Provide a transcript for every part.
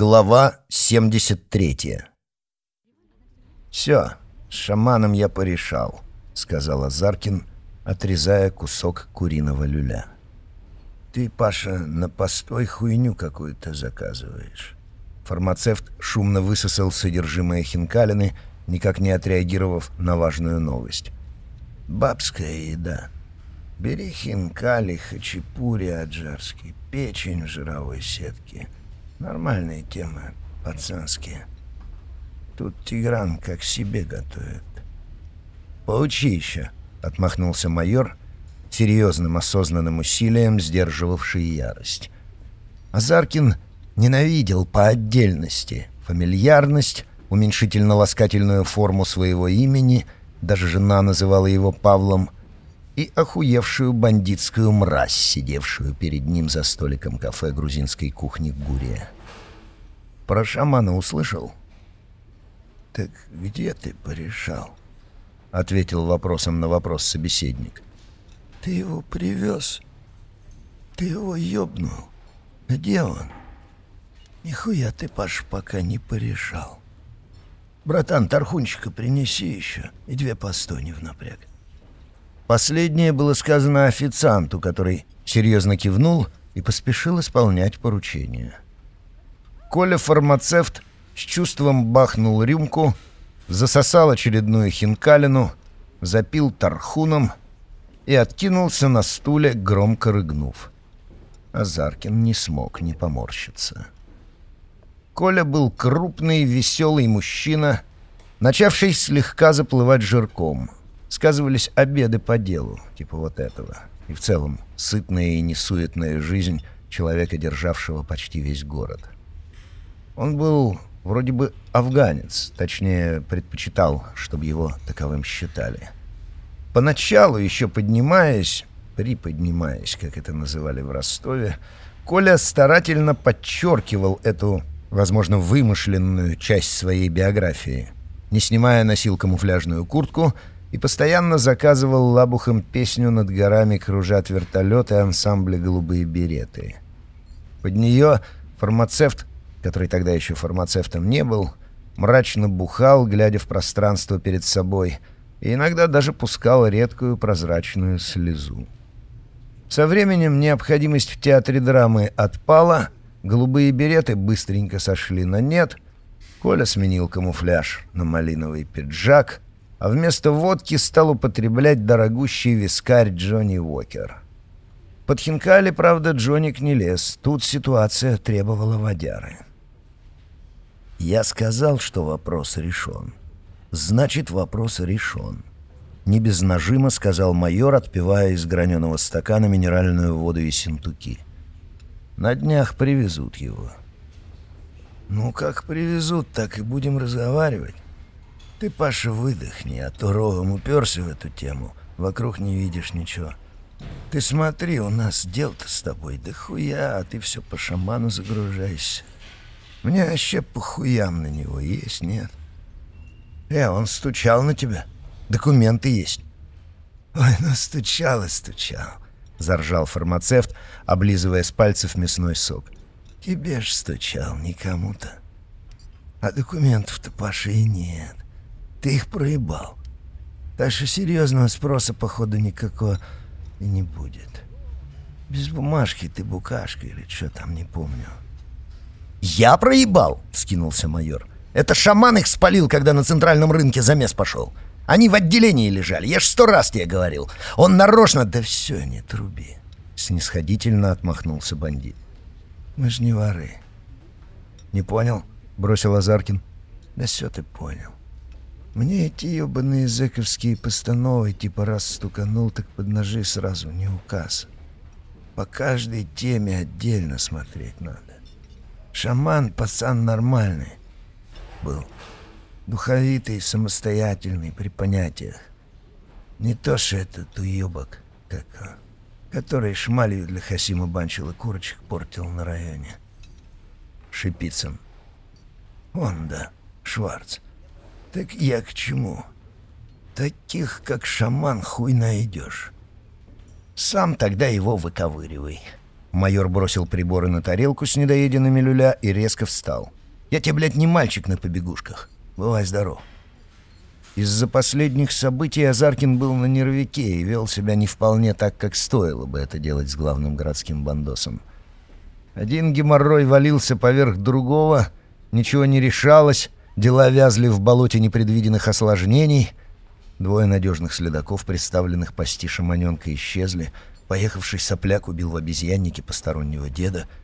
Глава 73 «Все, с шаманом я порешал», — сказал Азаркин, отрезая кусок куриного люля. «Ты, Паша, на постой хуйню какую-то заказываешь». Фармацевт шумно высосал содержимое хинкалины, никак не отреагировав на важную новость. «Бабская еда. Бери хинкали, хачапури аджарский, печень в жировой сетке». Нормальные темы, пацанские. Тут Тигран как себе готовит. «Поучи еще», — отмахнулся майор, серьезным осознанным усилием сдерживавший ярость. Азаркин ненавидел по отдельности фамильярность, уменьшительно-ласкательную форму своего имени, даже жена называла его Павлом, и охуевшую бандитскую мразь, сидевшую перед ним за столиком кафе грузинской кухни Гурия. Про шамана услышал? «Так где ты порешал?» — ответил вопросом на вопрос собеседник. «Ты его привез? Ты его ёбнул? Где он?» «Нихуя ты, Паш, пока не порешал. Братан, тархунчика принеси еще и две постони в напряг». Последнее было сказано официанту, который серьезно кивнул и поспешил исполнять поручение. Коля-фармацевт с чувством бахнул рюмку, засосал очередную хинкалину, запил тархуном и откинулся на стуле, громко рыгнув. Азаркин не смог не поморщиться. Коля был крупный, веселый мужчина, начавший слегка заплывать жирком — Сказывались обеды по делу, типа вот этого. И в целом сытная и несуетная жизнь человека, державшего почти весь город. Он был вроде бы афганец, точнее, предпочитал, чтобы его таковым считали. Поначалу, еще поднимаясь, приподнимаясь, как это называли в Ростове, Коля старательно подчеркивал эту, возможно, вымышленную часть своей биографии. Не снимая, носил камуфляжную куртку — и постоянно заказывал лабухам песню «Над горами кружат вертолеты» ансамбля «Голубые береты». Под нее фармацевт, который тогда еще фармацевтом не был, мрачно бухал, глядя в пространство перед собой, и иногда даже пускал редкую прозрачную слезу. Со временем необходимость в театре драмы отпала, голубые береты быстренько сошли на нет, Коля сменил камуфляж на малиновый пиджак — а вместо водки стал употреблять дорогущий вискарь Джонни Уокер. Под хинкали, правда, Джоник не лез. Тут ситуация требовала водяры. Я сказал, что вопрос решен. Значит, вопрос решен. Не без нажима сказал майор, отпивая из граненого стакана минеральную воду и синтуки. На днях привезут его. Ну, как привезут, так и будем разговаривать. Ты, Паша, выдохни, а то рогом уперся в эту тему. Вокруг не видишь ничего. Ты смотри, у нас дел-то с тобой да хуя, а ты все по шаману загружаешься. Мне вообще похуям на него есть, нет? Э, он стучал на тебя. Документы есть. Ой, ну стучал и стучал, заржал фармацевт, облизывая с пальцев мясной сок. Тебе ж стучал, не кому-то. А документов-то, Паша, и нет. Ты их проебал. Так серьезного спроса, походу, никакого и не будет. Без бумажки ты букашка или что там, не помню. «Я проебал!» — скинулся майор. «Это шаман их спалил, когда на центральном рынке замес пошел. Они в отделении лежали, я ж сто раз тебе говорил. Он нарочно...» «Да все, не труби!» — снисходительно отмахнулся бандит. «Мы ж не воры». «Не понял?» — бросил Азаркин. «Да все ты понял. Мне эти ебаные зэковские постановы типа раз стуканул, так под ножи сразу не указ. По каждой теме отдельно смотреть надо. Шаман пацан нормальный был. Духовитый, самостоятельный при понятиях. Не то, что этот уебок, как, который шмалью для Хасима Банчила курочек портил на районе. Шипицын. Он, да, Шварц. Так я к чему? Таких, как шаман, хуй найдешь. Сам тогда его выковыривай. Майор бросил приборы на тарелку с недоеденными люля и резко встал. «Я тебе, блядь, не мальчик на побегушках. Бывай здоров». Из-за последних событий Азаркин был на нервике и вел себя не вполне так, как стоило бы это делать с главным городским бандосом. Один геморрой валился поверх другого, ничего не решалось, дела вязли в болоте непредвиденных осложнений. Двое надежных следаков, представленных пасти шаманенка, исчезли. Поехавший сопляк убил в обезьяннике постороннего деда —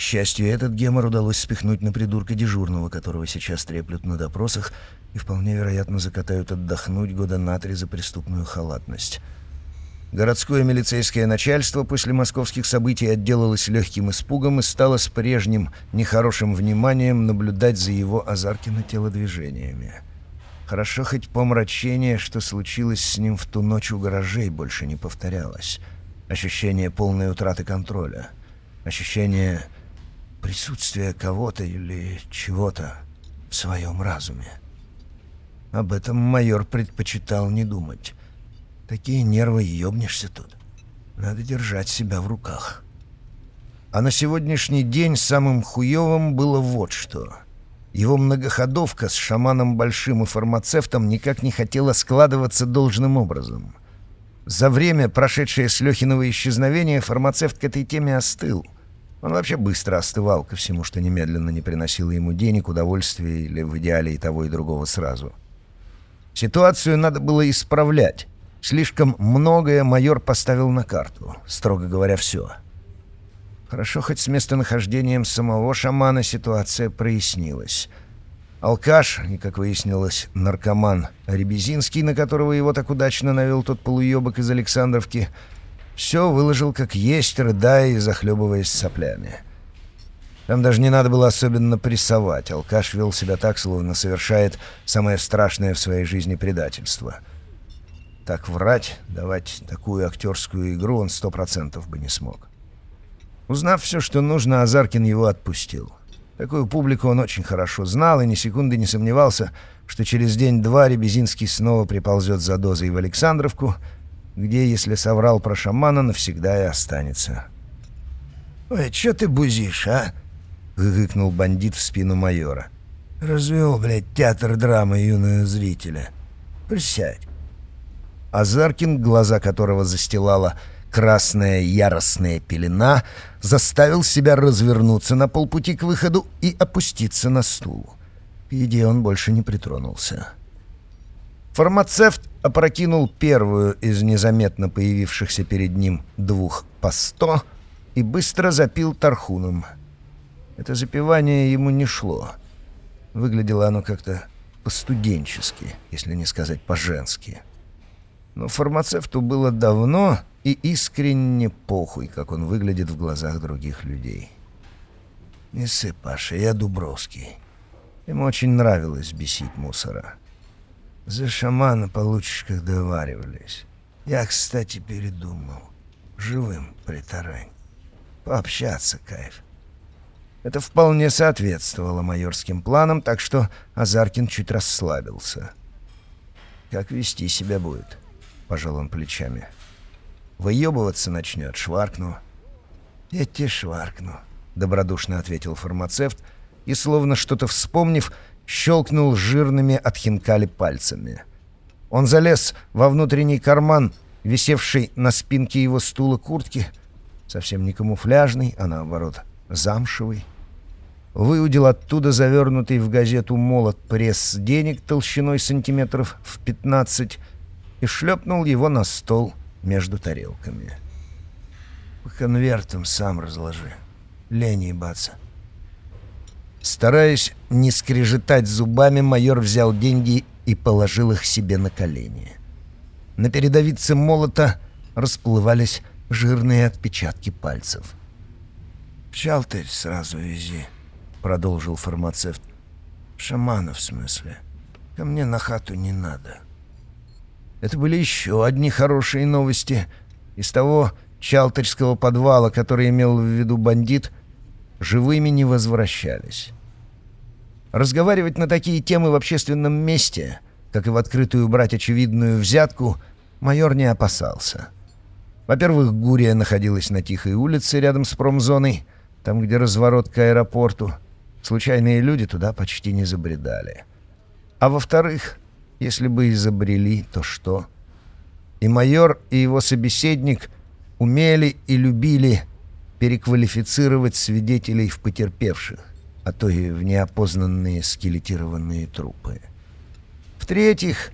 к счастью, этот гемор удалось спихнуть на придурка дежурного, которого сейчас треплют на допросах и вполне вероятно закатают отдохнуть года на три за преступную халатность. Городское милицейское начальство после московских событий отделалось легким испугом и стало с прежним нехорошим вниманием наблюдать за его Азаркино телодвижениями. Хорошо хоть помрачение, что случилось с ним в ту ночь у гаражей, больше не повторялось. Ощущение полной утраты контроля. Ощущение присутствие кого-то или чего-то в своем разуме. Об этом майор предпочитал не думать. Такие нервы ёбнешься тут. Надо держать себя в руках. А на сегодняшний день самым хуёвым было вот что. Его многоходовка с шаманом Большим и фармацевтом никак не хотела складываться должным образом. За время, прошедшее с Лёхиного исчезновения, фармацевт к этой теме остыл — он вообще быстро остывал ко всему, что немедленно не приносило ему денег, удовольствия или в идеале и того, и другого сразу. Ситуацию надо было исправлять. Слишком многое майор поставил на карту, строго говоря, все. Хорошо, хоть с местонахождением самого шамана ситуация прояснилась. Алкаш, и, как выяснилось, наркоман Ребезинский, на которого его так удачно навел тот полуебок из Александровки — все выложил как есть, рыдая и захлебываясь соплями. Там даже не надо было особенно прессовать. Алкаш вел себя так, словно совершает самое страшное в своей жизни предательство. Так врать, давать такую актерскую игру он сто процентов бы не смог. Узнав все, что нужно, Азаркин его отпустил. Такую публику он очень хорошо знал и ни секунды не сомневался, что через день-два Ребезинский снова приползет за дозой в Александровку — где, если соврал про шамана, навсегда и останется. «Ой, чё ты бузишь, а?» — гыкнул бандит в спину майора. «Развел, блядь, театр драмы юного зрителя. Присядь». Азаркин, глаза которого застилала красная яростная пелена, заставил себя развернуться на полпути к выходу и опуститься на стул. К еде он больше не притронулся. Фармацевт опрокинул первую из незаметно появившихся перед ним двух по сто и быстро запил тархуном. Это запивание ему не шло. Выглядело оно как-то по-студенчески, если не сказать по-женски. Но фармацевту было давно и искренне похуй, как он выглядит в глазах других людей. «Не сыпь, Паша, я Дубровский». Ему очень нравилось бесить мусора. За шамана получишь, как доваривались. Я, кстати, передумал. Живым притарань. Пообщаться кайф. Это вполне соответствовало майорским планам, так что Азаркин чуть расслабился. «Как вести себя будет?» — пожал он плечами. «Выебываться начнет, шваркну». «Я тебе шваркну», — добродушно ответил фармацевт, и, словно что-то вспомнив, щелкнул жирными от хинкали пальцами. Он залез во внутренний карман, висевший на спинке его стула куртки, совсем не камуфляжный, а наоборот замшевый. Выудил оттуда завернутый в газету молот пресс денег толщиной сантиметров в пятнадцать и шлепнул его на стол между тарелками. «По конвертам сам разложи. Лень ебаться». Стараясь не скрежетать зубами, майор взял деньги и положил их себе на колени. На передовице молота расплывались жирные отпечатки пальцев. «Пчалтырь сразу вези», — продолжил фармацевт. «Шамана, в смысле. Ко мне на хату не надо». Это были еще одни хорошие новости. Из того чалтырского подвала, который имел в виду бандит — живыми не возвращались. Разговаривать на такие темы в общественном месте, как и в открытую брать очевидную взятку, майор не опасался. Во-первых, Гурия находилась на тихой улице рядом с промзоной, там, где разворот к аэропорту. Случайные люди туда почти не забредали. А во-вторых, если бы и забрели, то что? И майор, и его собеседник умели и любили переквалифицировать свидетелей в потерпевших, а то и в неопознанные скелетированные трупы. В-третьих,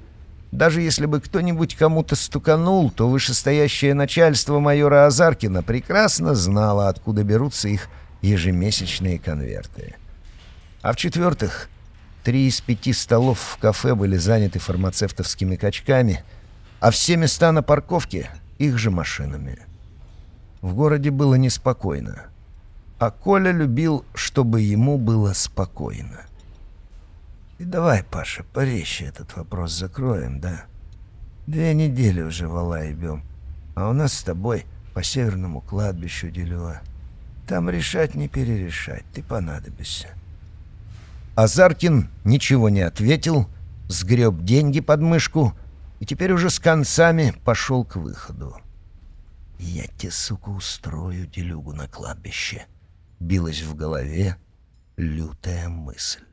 даже если бы кто-нибудь кому-то стуканул, то вышестоящее начальство майора Азаркина прекрасно знало, откуда берутся их ежемесячные конверты. А в-четвертых, три из пяти столов в кафе были заняты фармацевтовскими качками, а все места на парковке — их же машинами. В городе было неспокойно. А Коля любил, чтобы ему было спокойно. И давай, Паша, порезче этот вопрос закроем, да? Две недели уже вала ебем, а у нас с тобой по северному кладбищу делила. Там решать не перерешать, ты понадобишься. Азаркин ничего не ответил, сгреб деньги под мышку и теперь уже с концами пошел к выходу. «Я тебе, сука, устрою делюгу на кладбище», — билась в голове лютая мысль.